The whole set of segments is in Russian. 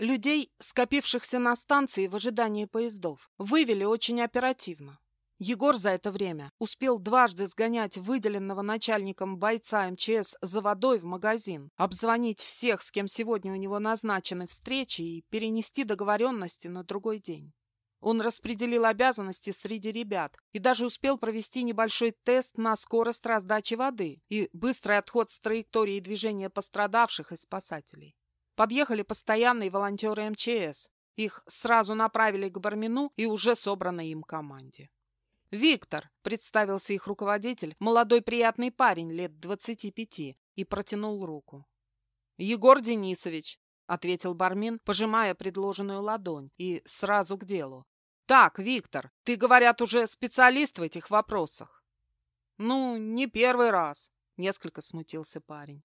Людей, скопившихся на станции в ожидании поездов, вывели очень оперативно. Егор за это время успел дважды сгонять выделенного начальником бойца МЧС за водой в магазин, обзвонить всех, с кем сегодня у него назначены встречи, и перенести договоренности на другой день. Он распределил обязанности среди ребят и даже успел провести небольшой тест на скорость раздачи воды и быстрый отход с траектории движения пострадавших и спасателей. Подъехали постоянные волонтеры МЧС. Их сразу направили к Бармину и уже собранной им команде. «Виктор», — представился их руководитель, молодой приятный парень лет двадцати пяти, и протянул руку. «Егор Денисович», — ответил Бармин, пожимая предложенную ладонь, и сразу к делу. «Так, Виктор, ты, говорят, уже специалист в этих вопросах». «Ну, не первый раз», — несколько смутился парень.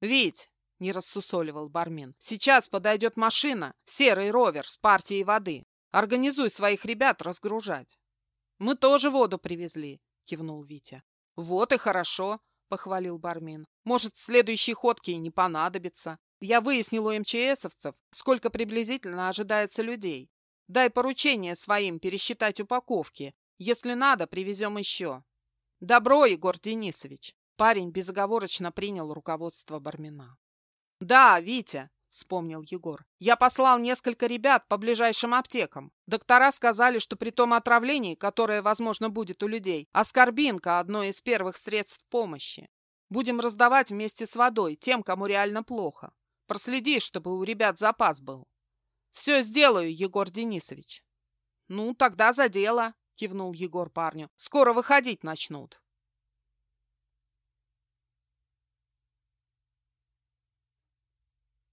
«Вить», — не рассусоливал Бармин, — «сейчас подойдет машина, серый ровер с партией воды. Организуй своих ребят разгружать». «Мы тоже воду привезли», — кивнул Витя. «Вот и хорошо», — похвалил Бармин. «Может, следующей ходки и не понадобится. Я выяснил у МЧСовцев, сколько приблизительно ожидается людей. Дай поручение своим пересчитать упаковки. Если надо, привезем еще». «Добро, Егор Денисович!» Парень безоговорочно принял руководство Бармина. «Да, Витя, вспомнил Егор. «Я послал несколько ребят по ближайшим аптекам. Доктора сказали, что при том отравлении, которое, возможно, будет у людей, аскорбинка – одно из первых средств помощи. Будем раздавать вместе с водой тем, кому реально плохо. Проследи, чтобы у ребят запас был». «Все сделаю, Егор Денисович». «Ну, тогда за дело», – кивнул Егор парню. «Скоро выходить начнут».